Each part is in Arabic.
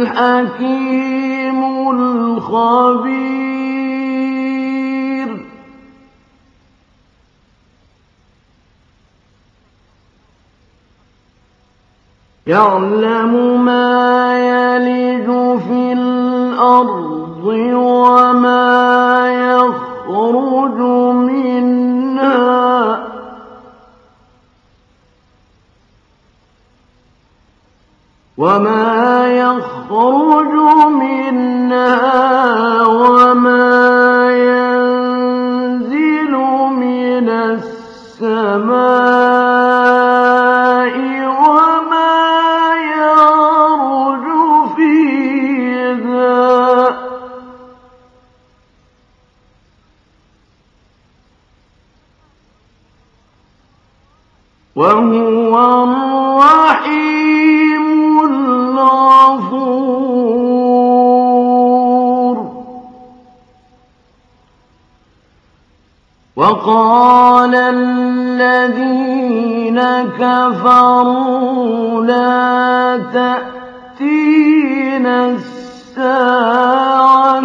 الْحَكِيمُ الْخَبِيرُ. يَعْلَمُ مَا يَلِجُ فِي الْأَرْضِ وَمَا يَخْرُجُ مِنْهَا ۖ. وَمَا يَنزِلُ مِنَ السَّمَاءِ وَمَا فِيهَا ۖ. وَهُوَ الرَّحِيمُ. وَقَالَ الَّذِينَ كَفَرُوا لَا تَأْتِينَا السَّاعَةُ ۖ.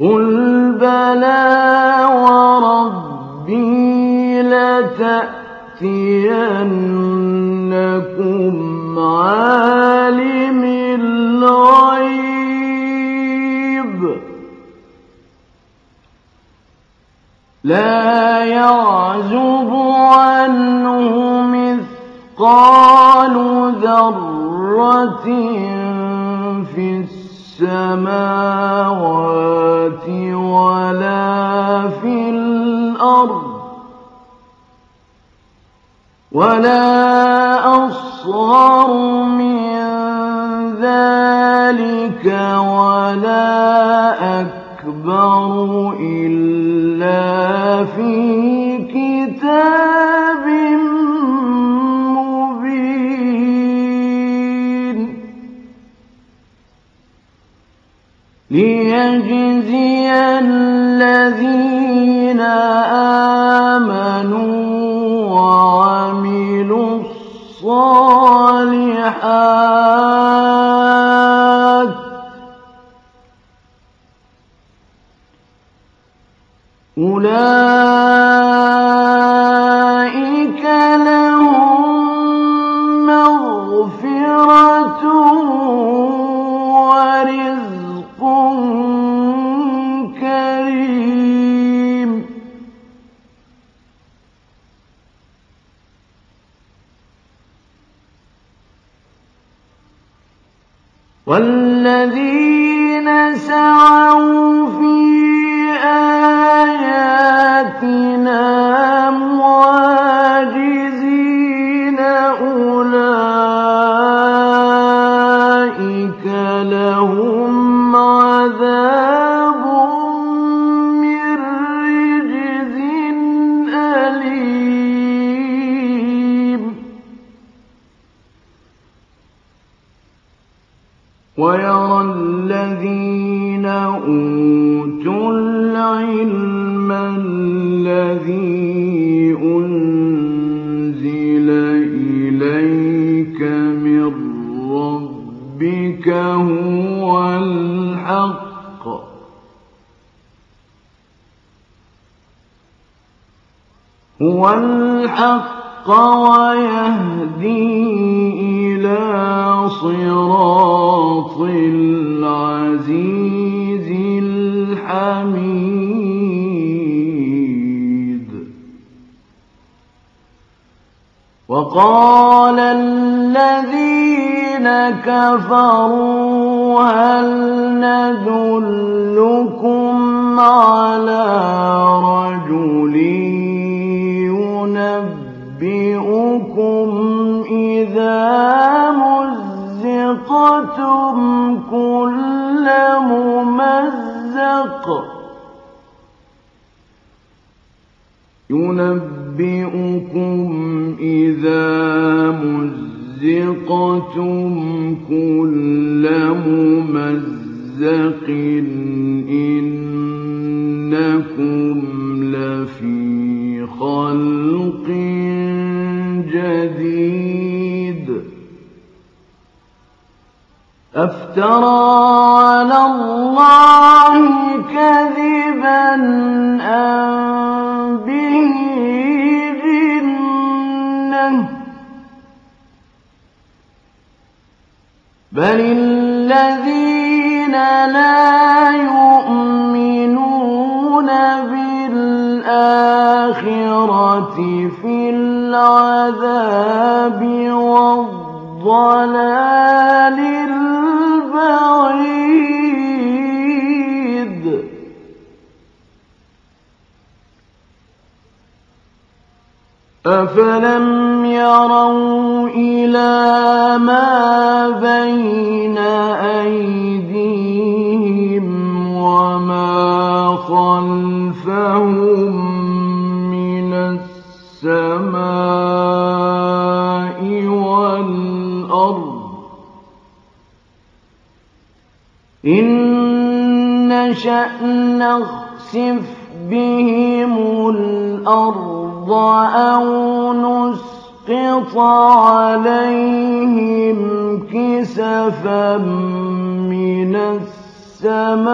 قُلْ بَلَىٰ وَرَبِّي لَتَأْتِيَنَّكُمْ عَالِمِ الْغَيْبِ ۖ. لَا يَعْزُبُ عَنْهُ مِثْقَالُ ذَرَّةٍ فِي السَّمَاوَاتِ وَلَا فِي الْأَرْضِ وَلَا أَصْغَرُ مِن ذَٰلِكَ وَلَا أَكْبَرُ إِلَّا فِي كِتَابٍ مُّبِينٍ. لِيَجْزِيَ الَّذِينَ آمَنُوا وَعَمِلُوا الصَّالِحَاتِ ۚ أُولَٰئِكَ لَهُم مَّغْفِرَةٌ وَرِزْقٌ كَرِيمٌ. وَالَّذِينَ سَعَوْا الْحَقَّ وَيَهْدِي إِلَىٰ صِرَاطِ الْعَزِيزِ الْحَمِيدِ. وَقَالَ الَّذِينَ كَفَرُوا هَلْ نَدُلُّكُمْ عَلَىٰ رَجُلٍ أنبئكم إذا مزقتم كل ممزق. ينبئكم إذا مزقتم كل ممزق. إنكم خلق جديد أفترى على الله كذبا أم به جنة بل الذين لا في العذاب والضلال البعيد. أفلم يروا إلى ما بين أيديهم وما خلفهم السماء والأرض. إن نشأ نخسف بهم الأرض أو نسقط عليهم كسفا من السماء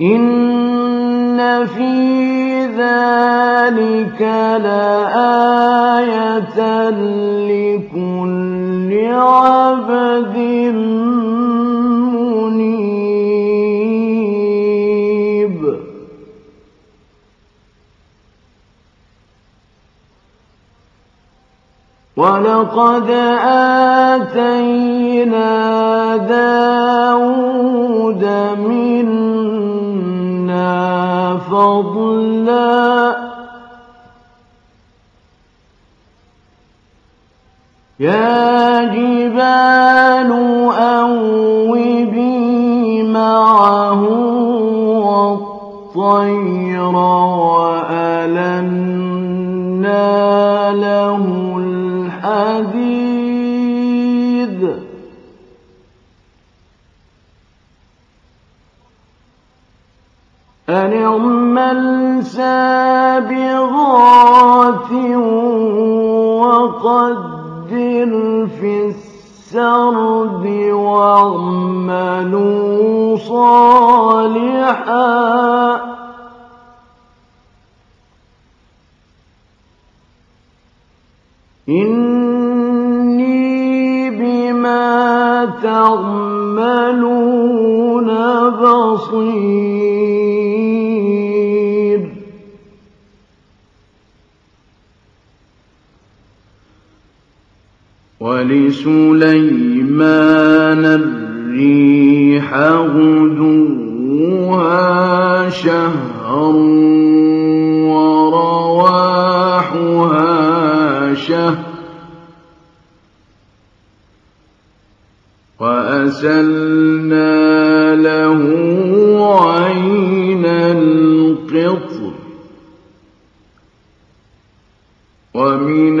إن في ذلك لآية لكل عبد منيب ولقد آتينا داود منا فضلا. يا جبال أوبي معه والطير وألنا له الحديد. أن اعمل سابغات وقدر في السرد صالحا. إني بما تعملون بصير. ولسليمان الريح غدوها شهر ورواحها شهر وأسلنا له عين القطر ومن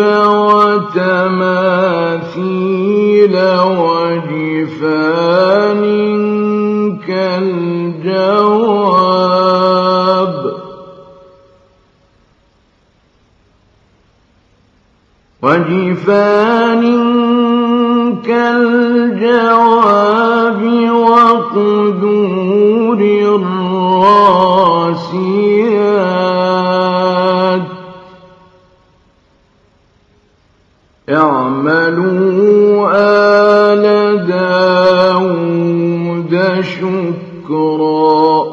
وتماثيل وجفان كالجواب. وجفان كالجواب وقدور الراسيات. اعملوا آل داود شكرا.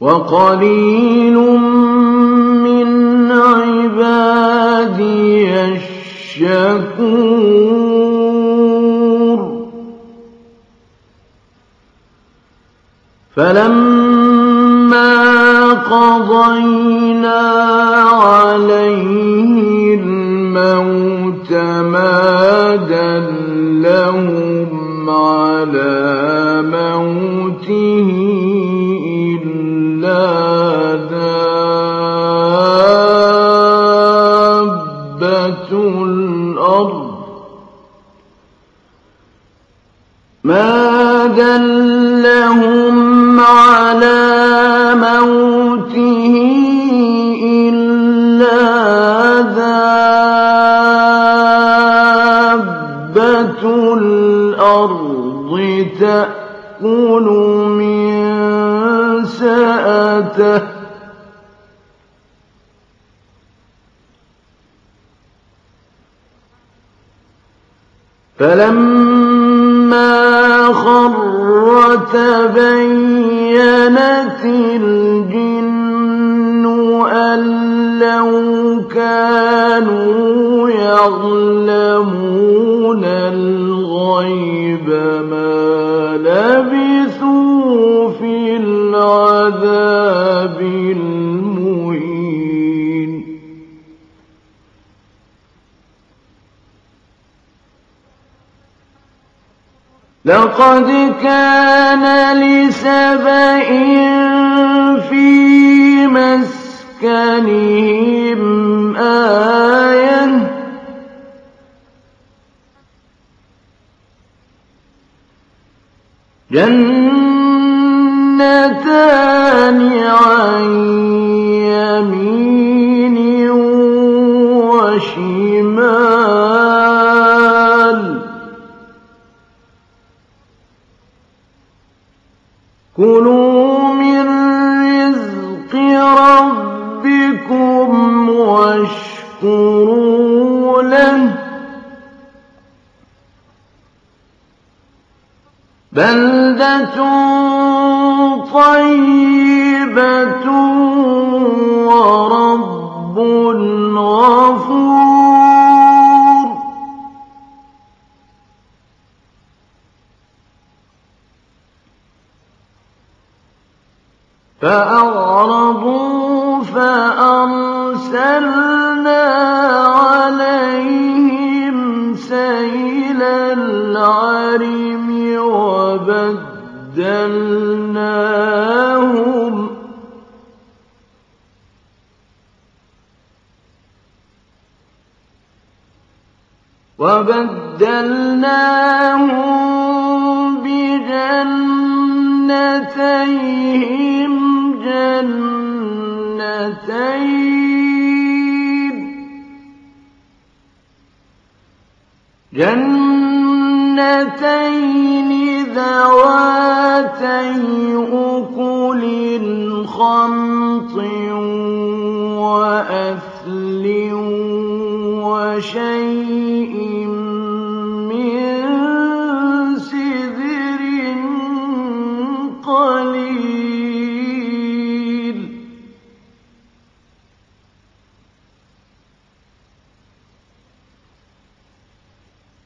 وقليل من عبادي الشكور. فلما قضينا عليه الموت ما دلهم على موته ما دلهم على موته إلا دابة الأرض تأكل من سأته فلما خر تبينت الجن كانوا الغيب ما لبثوا في العذاب لقد كان لسبإ في مسكنهم آية. جنتان عن يمين وشمال. كلوا من رزق ربكم واشكروا له. بلدة طيبة فأعرضوا فأرسلنا عليهم سيل العرم وبدلناهم وبدلناهم بجنتيهم جنتين. جنتين ذواتي أكل خمط وأثل وشيء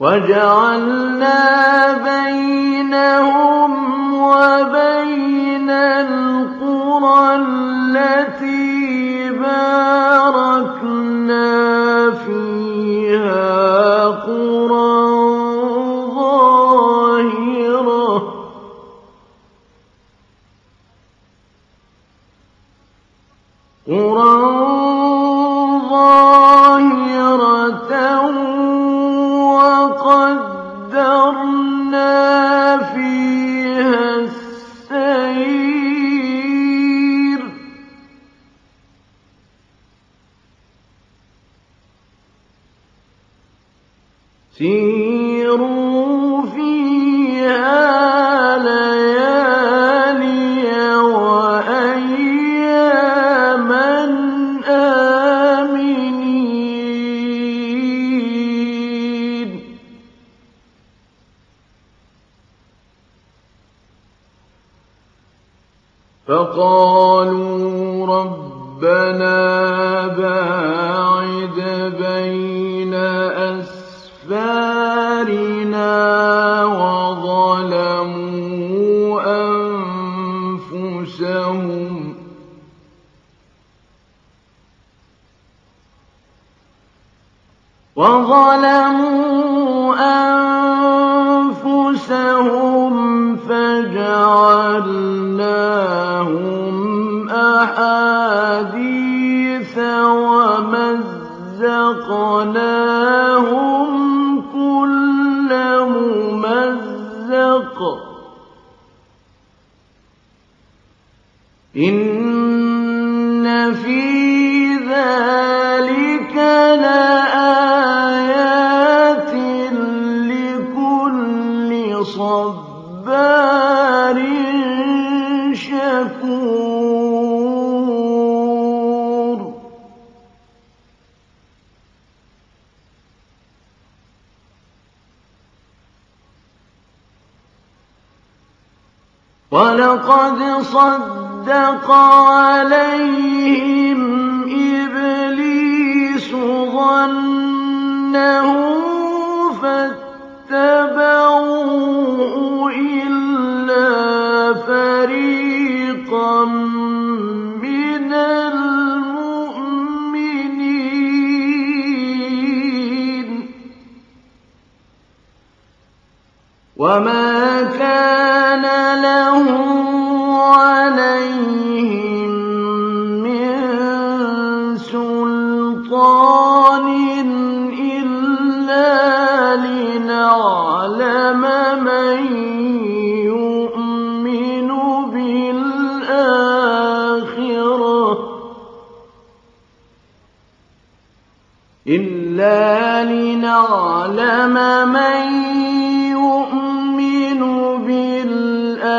وجعلنا بينهم وبين القرى التي باركنا فيها قرى ظاهرة. قرى سيروا ولقد صدق عليهم إبليس ظنه فاتبعوه إلا فريقا من المؤمنين. وما كان إلا لنعلم من يؤمن بالآخرة.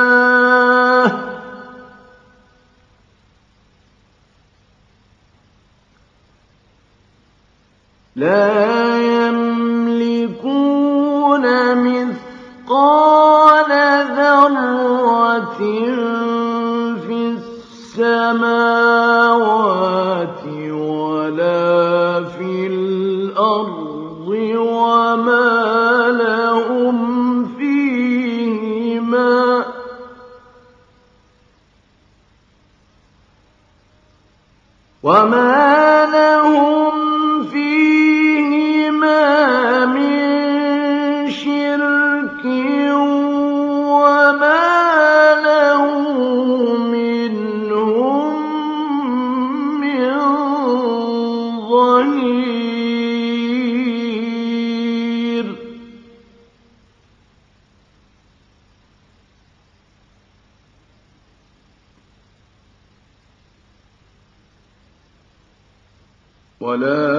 لا يملكون مثقال في السماوات ولا في الأرض وما لهم فيهما وما لهم ولا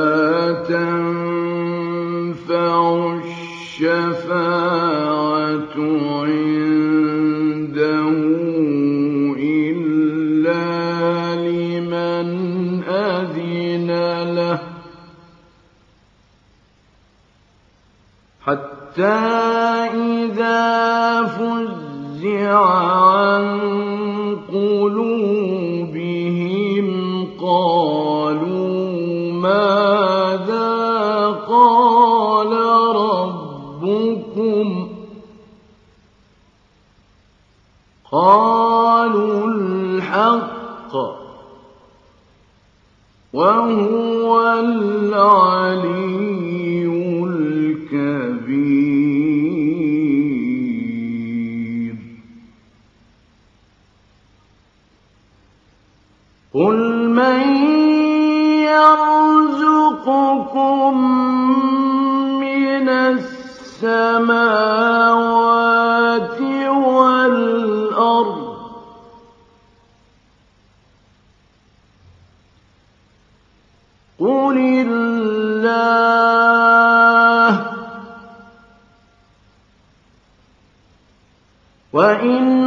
قُلِ اللَّهُ ۖ وَإِنَّا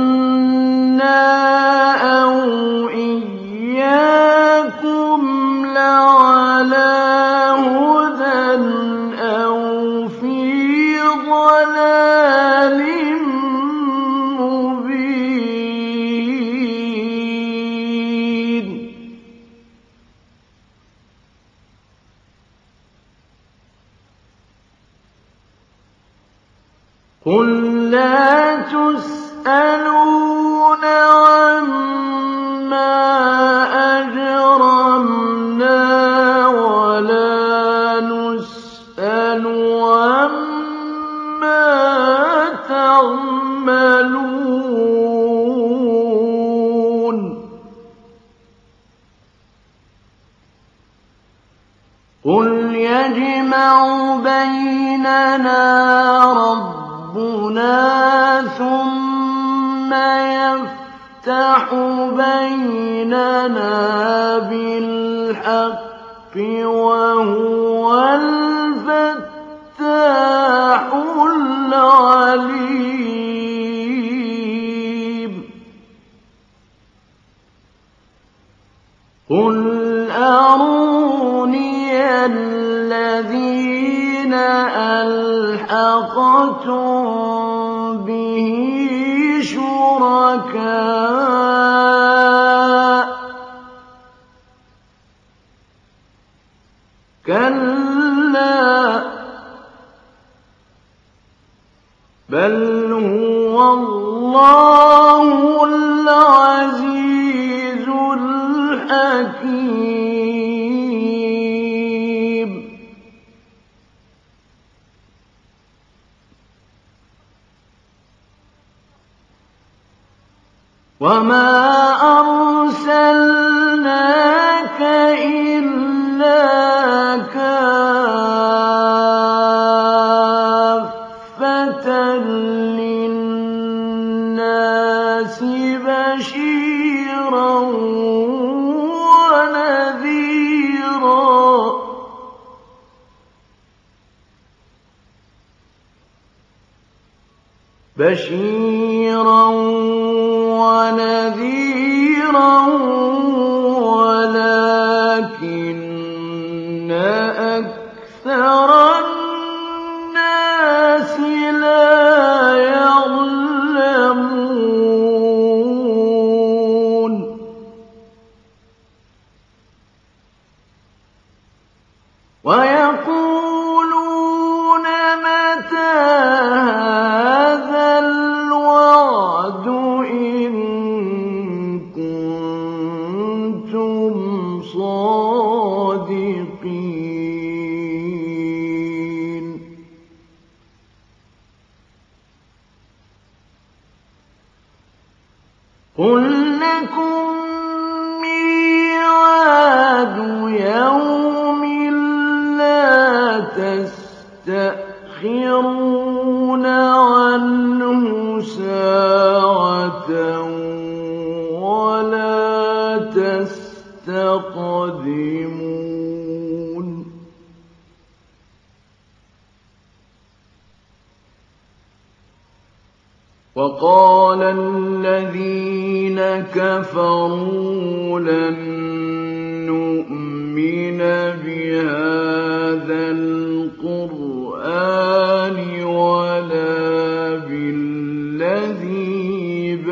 وَمَا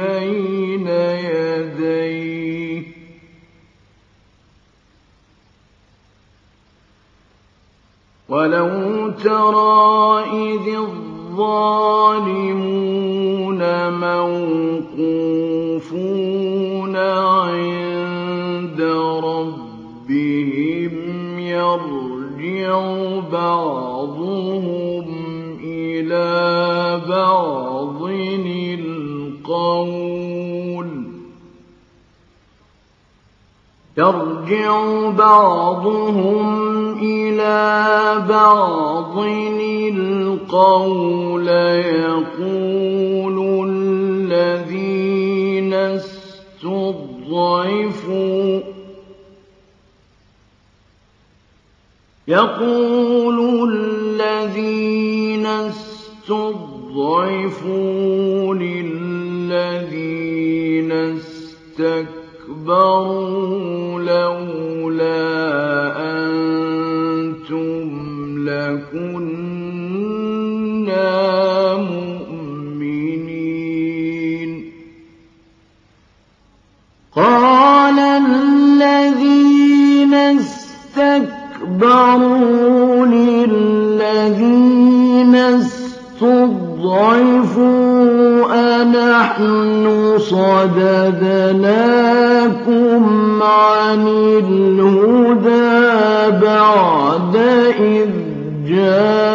بين يديه. ولو ترى إذ الظالمون موقوفون عند ربهم يرجع بعضهم إلى بعض. القول يرجع بعضهم إلى بعض القول يقول الذين استضعفوا يقول الذين استضعفوا للذين استكبروا لولا أنتم لكنا مؤمنين. قال الذين استكبروا للذين استضعفوا أنحن صددناكم عن الهدى بعد إذ جاءكم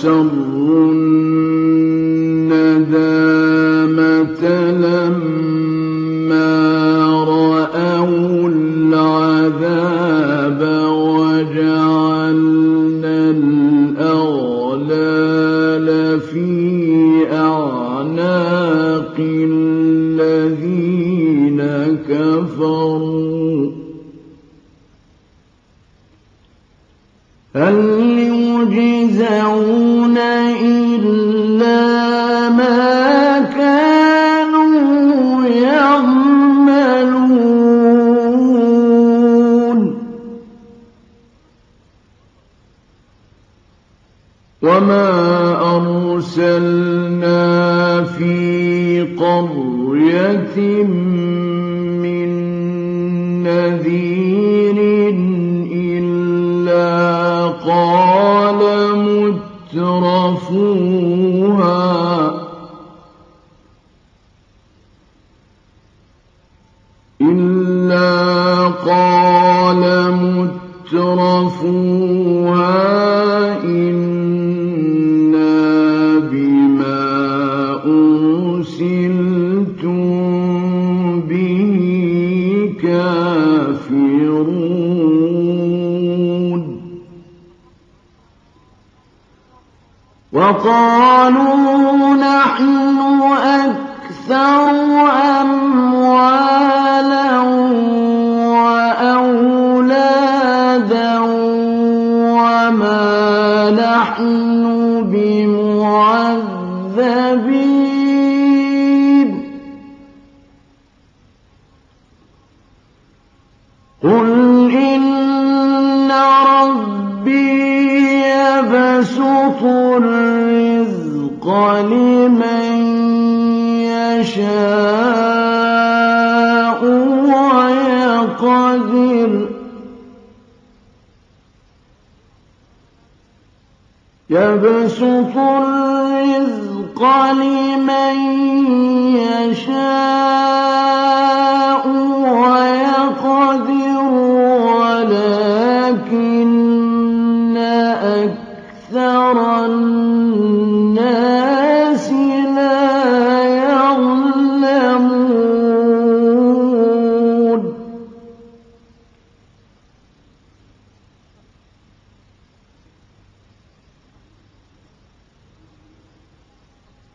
وأسروا وقالوا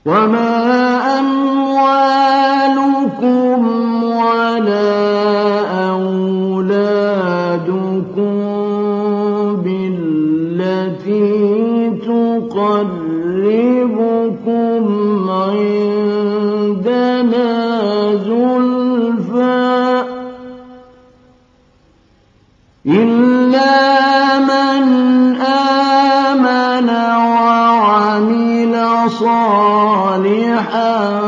وَمَا أَمْوَالُكُمْ آمنوا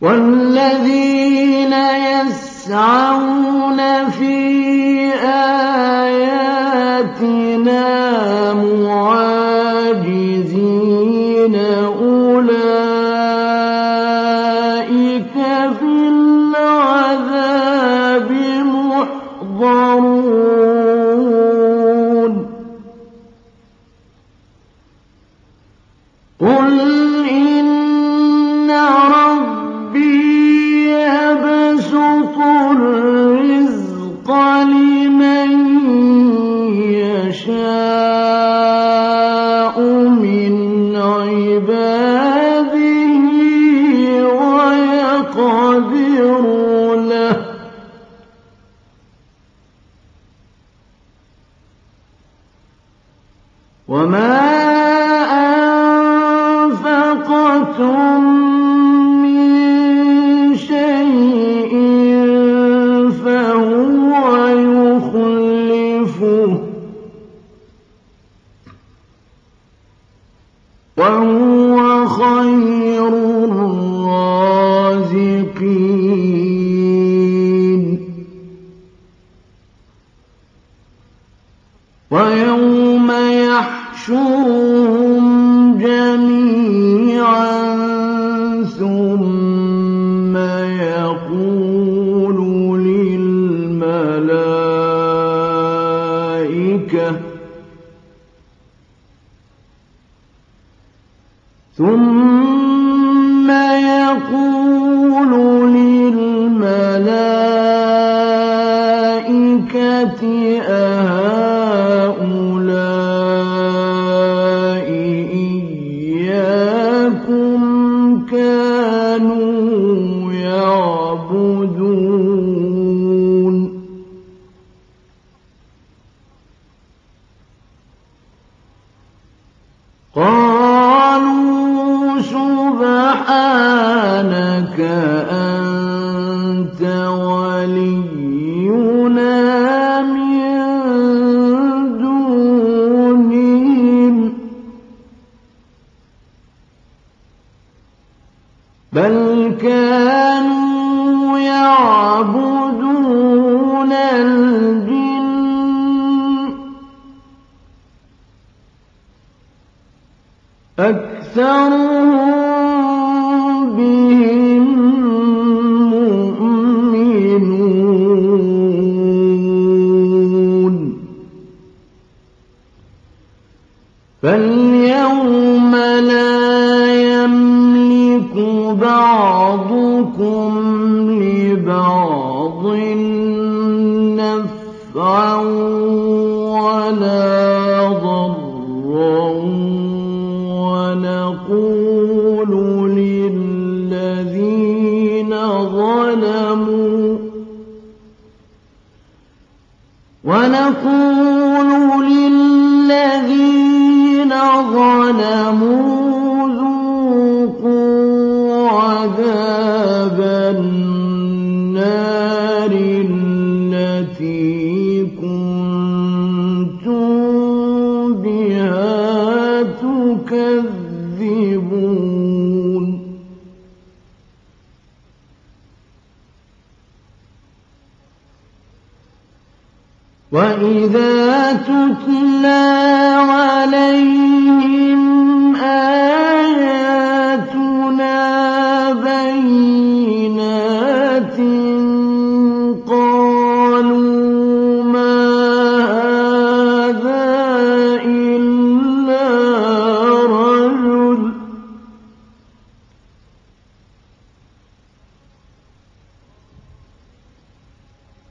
وَالَّذِينَ يَسْعَوْنَ فِي آه ويوم يحشرهم جميعا.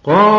قالوا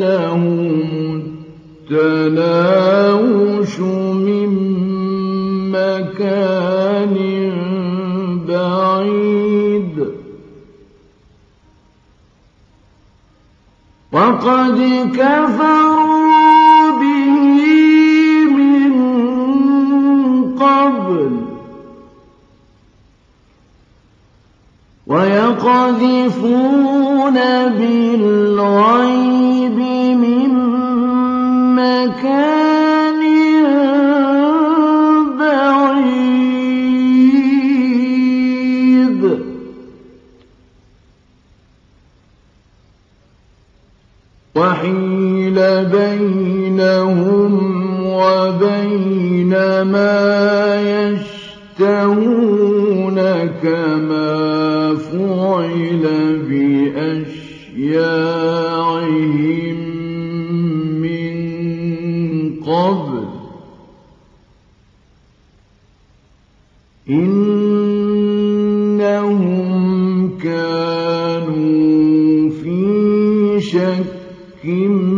لهم التناوش من مكان بعيد وقد كفروا به من قبل ويقذفون بالغيب مَكَانٍ بَعِيدٍ. وَحِيلَ بَيْنَهُمْ وَبَيْنَ مَا يَشْتَهُونَ كَمَا فُعِلَ بأشياء شَكٍّ